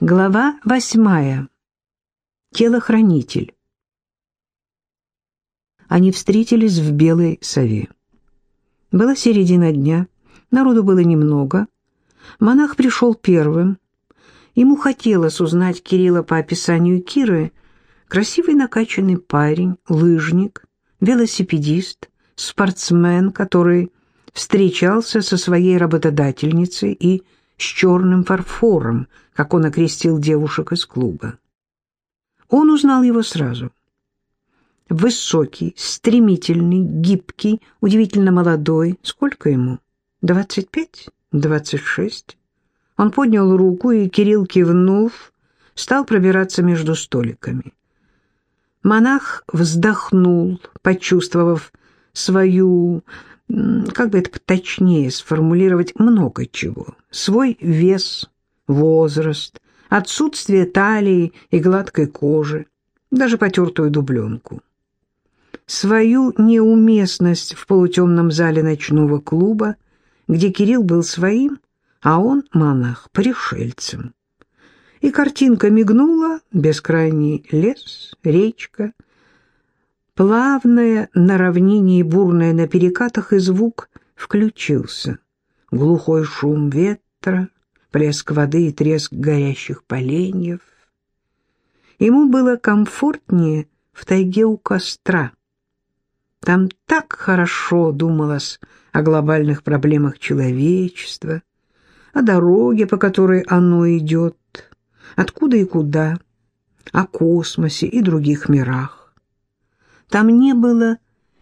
Глава восьмая. Телохранитель. Они встретились в Белой Сове. Была середина дня, народу было немного. Монах пришел первым. Ему хотелось узнать Кирилла по описанию Киры. Красивый накачанный парень, лыжник, велосипедист, спортсмен, который встречался со своей работодательницей и с черным фарфором, как он окрестил девушек из клуба. Он узнал его сразу. Высокий, стремительный, гибкий, удивительно молодой. Сколько ему? Двадцать пять? Двадцать шесть? Он поднял руку, и Кирилл, кивнув, стал пробираться между столиками. Монах вздохнул, почувствовав свою как бы это точнее сформулировать, много чего. Свой вес, возраст, отсутствие талии и гладкой кожи, даже потертую дубленку. Свою неуместность в полутемном зале ночного клуба, где Кирилл был своим, а он, монах, пришельцем. И картинка мигнула, бескрайний лес, речка, Плавное на равнине и бурное на перекатах, и звук включился. Глухой шум ветра, плеск воды и треск горящих поленьев. Ему было комфортнее в тайге у костра. Там так хорошо думалось о глобальных проблемах человечества, о дороге, по которой оно идет, откуда и куда, о космосе и других мирах. Там не было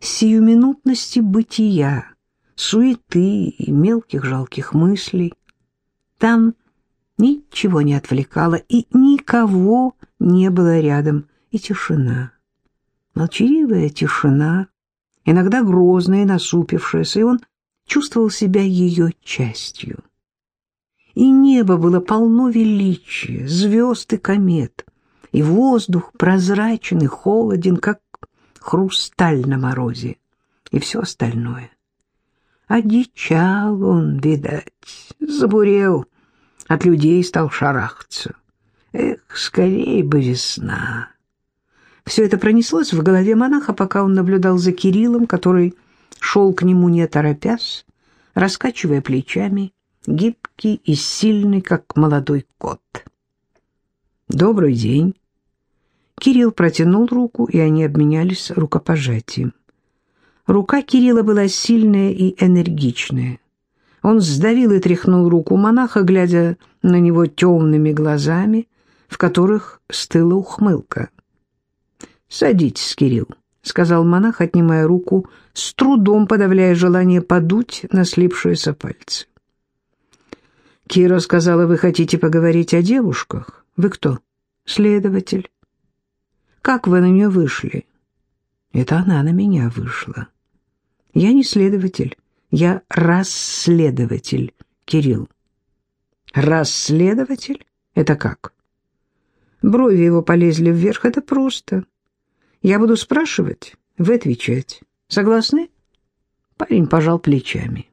сиюминутности бытия, суеты и мелких жалких мыслей. Там ничего не отвлекало, и никого не было рядом, и тишина. Молчаливая тишина, иногда грозная, насупившаяся, и он чувствовал себя ее частью. И небо было полно величия, звезд и комет, и воздух прозрачный, холоден, как хрусталь на морозе и все остальное. Одичал он, видать, забурел, от людей стал шарахаться. Эх, скорее бы весна. Все это пронеслось в голове монаха, пока он наблюдал за Кириллом, который шел к нему не торопясь, раскачивая плечами, гибкий и сильный, как молодой кот. «Добрый день», Кирилл протянул руку, и они обменялись рукопожатием. Рука Кирилла была сильная и энергичная. Он сдавил и тряхнул руку монаха, глядя на него темными глазами, в которых стыла ухмылка. «Садитесь, Кирилл», — сказал монах, отнимая руку, с трудом подавляя желание подуть на слипшиеся пальцы. «Кира сказала, вы хотите поговорить о девушках. Вы кто? Следователь?» Как вы на нее вышли? Это она на меня вышла. Я не следователь, я расследователь, Кирилл. Расследователь? Это как? Брови его полезли вверх, это просто. Я буду спрашивать, вы отвечать. Согласны? Парень пожал плечами.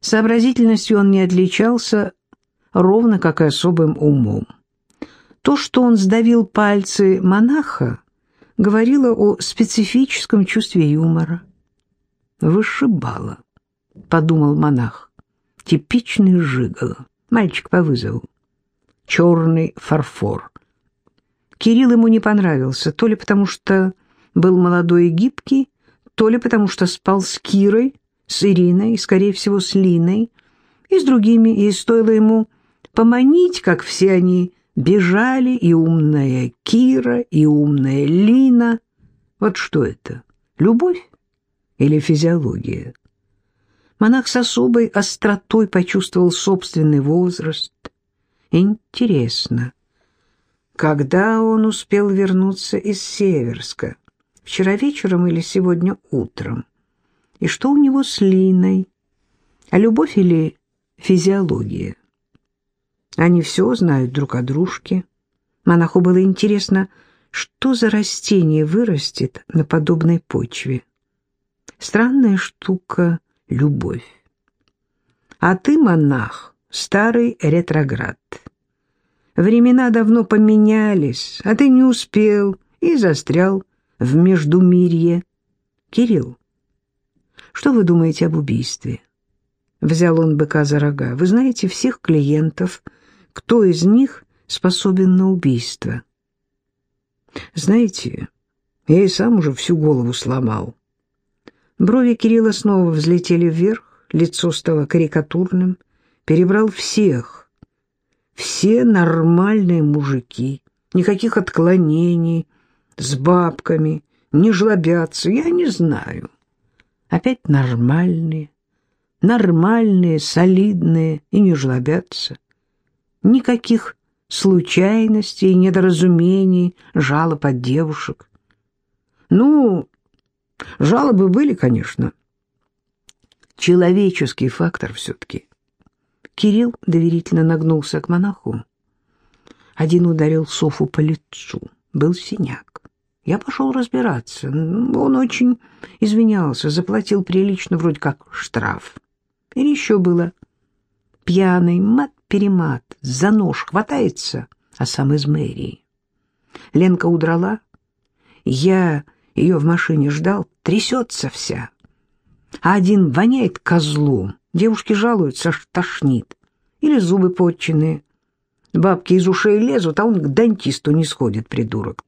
Сообразительностью он не отличался, ровно как и особым умом. То, что он сдавил пальцы монаха, говорило о специфическом чувстве юмора. «Вышибало», — подумал монах, — «типичный жигало, мальчик по вызову, черный фарфор». Кирилл ему не понравился, то ли потому что был молодой и гибкий, то ли потому что спал с Кирой, с Ириной скорее всего, с Линой, и с другими, и стоило ему поманить, как все они Бежали и умная Кира, и умная Лина. Вот что это? Любовь или физиология? Монах с особой остротой почувствовал собственный возраст. Интересно, когда он успел вернуться из Северска? Вчера вечером или сегодня утром? И что у него с Линой? А любовь или физиология? Они все знают друг о дружке. Монаху было интересно, что за растение вырастет на подобной почве. Странная штука — любовь. А ты, монах, старый ретроград. Времена давно поменялись, а ты не успел и застрял в Междумирье. Кирилл, что вы думаете об убийстве? Взял он быка за рога. Вы знаете всех клиентов, кто из них способен на убийство. Знаете, я и сам уже всю голову сломал. Брови Кирилла снова взлетели вверх, лицо стало карикатурным, перебрал всех. Все нормальные мужики, никаких отклонений, с бабками, не жлобятся, я не знаю. Опять нормальные, нормальные, солидные и не жлобятся. Никаких случайностей, недоразумений, жалоб от девушек. Ну, жалобы были, конечно. Человеческий фактор все-таки. Кирилл доверительно нагнулся к монаху. Один ударил Софу по лицу. Был синяк. Я пошел разбираться. Он очень извинялся, заплатил прилично, вроде как штраф. Или еще было. Пьяный мат-перемат, за нож хватается, а сам из мэрии. Ленка удрала. Я ее в машине ждал, трясется вся. А один воняет козлом. Девушки жалуются, аж тошнит. Или зубы подченные. Бабки из ушей лезут, а он к дантисту не сходит, придурок.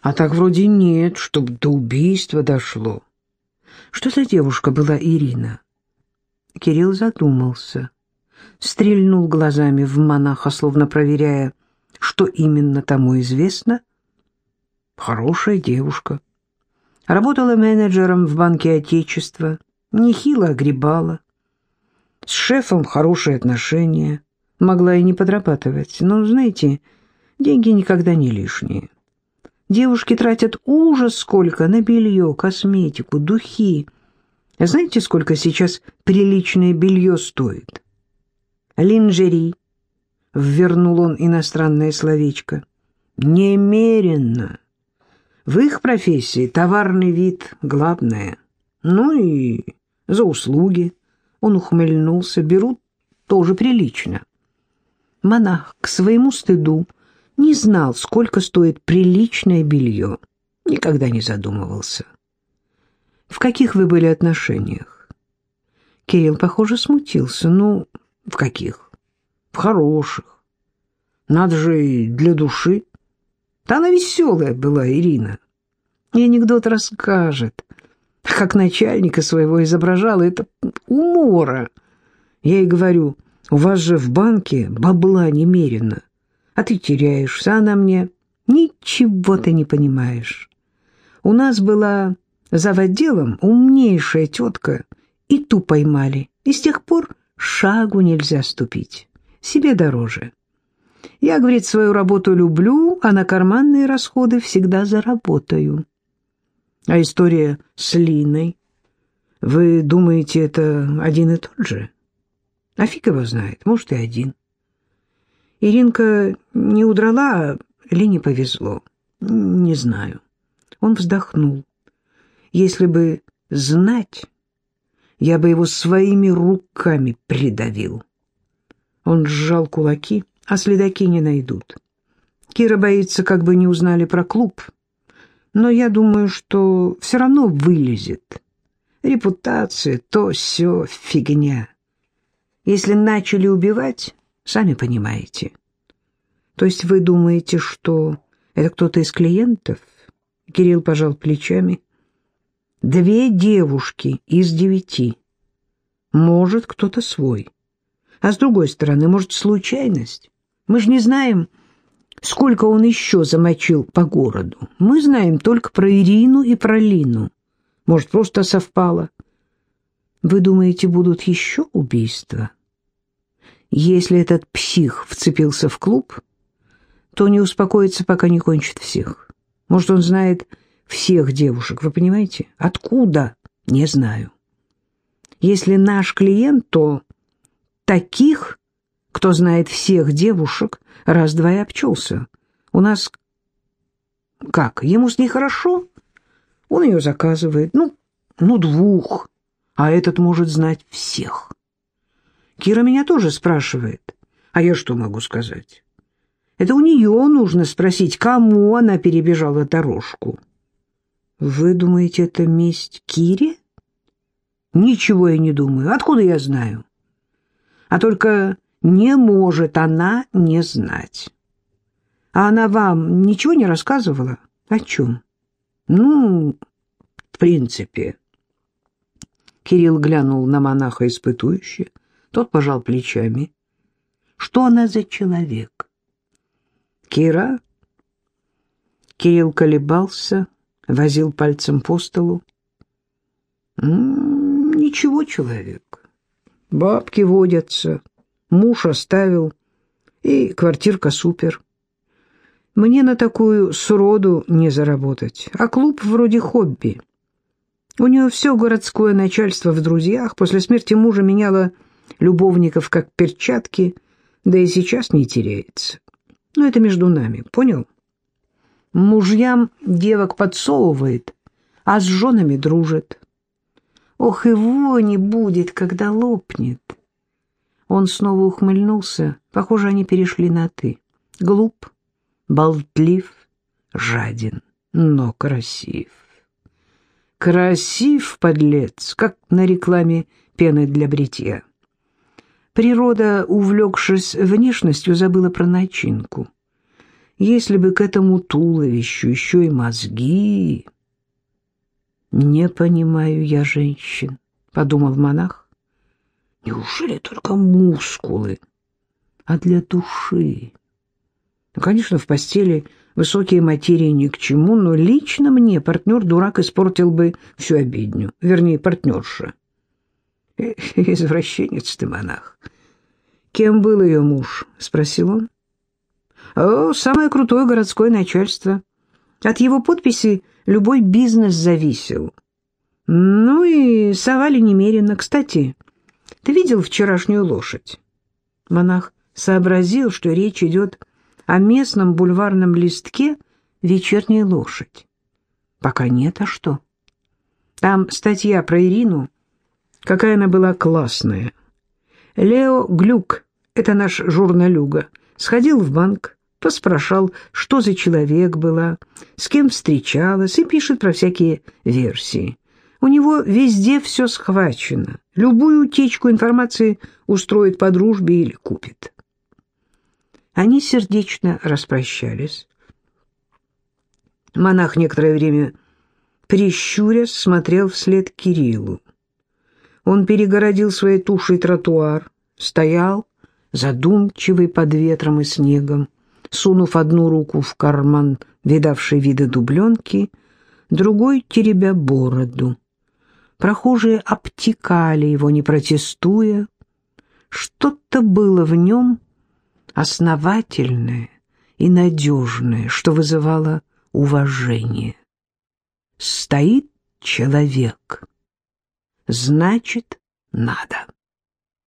А так вроде нет, чтоб до убийства дошло. Что за девушка была Ирина? Кирилл задумался, стрельнул глазами в монаха, словно проверяя, что именно тому известно. Хорошая девушка. Работала менеджером в Банке Отечества, нехило огребала. С шефом хорошие отношения, могла и не подрабатывать, но, знаете, деньги никогда не лишние. Девушки тратят ужас сколько на белье, косметику, духи. Знаете, сколько сейчас приличное белье стоит? Линжери. Ввернул он иностранное словечко. Немеренно. В их профессии товарный вид главное. Ну и за услуги. Он ухмыльнулся. Берут тоже прилично. Монах к своему стыду не знал, сколько стоит приличное белье. Никогда не задумывался. В каких вы были отношениях? Кирилл, похоже, смутился. Ну, в каких? В хороших. Надо же и для души. Да она веселая была, Ирина. И анекдот расскажет. Как начальника своего изображала, это умора. Я ей говорю, у вас же в банке бабла немерено а ты теряешься, она мне ничего ты не понимаешь. У нас была за отделом умнейшая тетка, и ту поймали, и с тех пор шагу нельзя ступить, себе дороже. Я, говорит, свою работу люблю, а на карманные расходы всегда заработаю. А история с Линой, вы думаете, это один и тот же? А фиг его знает, может, и один. Иринка не удрала или не повезло? Не знаю. Он вздохнул. Если бы знать, я бы его своими руками придавил. Он сжал кулаки, а следаки не найдут. Кира боится, как бы не узнали про клуб. Но я думаю, что все равно вылезет. Репутация, то все фигня. Если начали убивать, Сами понимаете. То есть вы думаете, что это кто-то из клиентов? Кирилл пожал плечами. Две девушки из девяти. Может, кто-то свой. А с другой стороны, может, случайность. Мы же не знаем, сколько он еще замочил по городу. Мы знаем только про Ирину и про Лину. Может, просто совпало. Вы думаете, будут еще убийства? Если этот псих вцепился в клуб, то не успокоится, пока не кончит всех. Может, он знает всех девушек, вы понимаете? Откуда? Не знаю. Если наш клиент, то таких, кто знает всех девушек, раз-два и обчелся. У нас как? Ему с ней хорошо? Он ее заказывает. Ну, ну, двух. А этот может знать всех. Кира меня тоже спрашивает. А я что могу сказать? Это у нее нужно спросить, кому она перебежала дорожку. Вы думаете, это месть Кире? Ничего я не думаю. Откуда я знаю? А только не может она не знать. А она вам ничего не рассказывала? О чем? Ну, в принципе. Кирилл глянул на монаха испытующе. Тот пожал плечами. Что она за человек? Кира? Кирилл колебался, возил пальцем по столу. «М -м, ничего, человек. Бабки водятся, муж оставил, и квартирка супер. Мне на такую сроду не заработать, а клуб вроде хобби. У нее все городское начальство в друзьях, после смерти мужа меняло любовников как перчатки, да и сейчас не теряется. Но это между нами, понял? Мужьям девок подсовывает, а с женами дружит. Ох, его не будет, когда лопнет. Он снова ухмыльнулся. Похоже, они перешли на «ты». Глуп, болтлив, жаден, но красив. Красив, подлец, как на рекламе пены для бритья. Природа, увлекшись внешностью, забыла про начинку. Если бы к этому туловищу еще и мозги... «Не понимаю я женщин», — подумал монах. «Неужели только мускулы? А для души?» ну, Конечно, в постели высокие материи ни к чему, но лично мне партнер-дурак испортил бы всю обедню, вернее, партнерша. «Извращенец ты, монах». «Кем был ее муж?» — спросил он. «О, самое крутое городское начальство. От его подписи любой бизнес зависел. Ну и совали немерено. Кстати, ты видел вчерашнюю лошадь?» Монах сообразил, что речь идет о местном бульварном листке «Вечерняя лошадь». «Пока нет, а что?» Там статья про Ирину. Какая она была классная. Лео Глюк, это наш журналюга, сходил в банк, поспрашал, что за человек была, с кем встречалась, и пишет про всякие версии. У него везде все схвачено. Любую утечку информации устроит по дружбе или купит. Они сердечно распрощались. Монах некоторое время, прищурясь, смотрел вслед Кириллу. Он перегородил своей тушей тротуар, стоял, задумчивый под ветром и снегом, сунув одну руку в карман видавшей виды дубленки, другой теребя бороду. Прохожие обтекали его, не протестуя. Что-то было в нем основательное и надежное, что вызывало уважение. Стоит человек — значит, надо.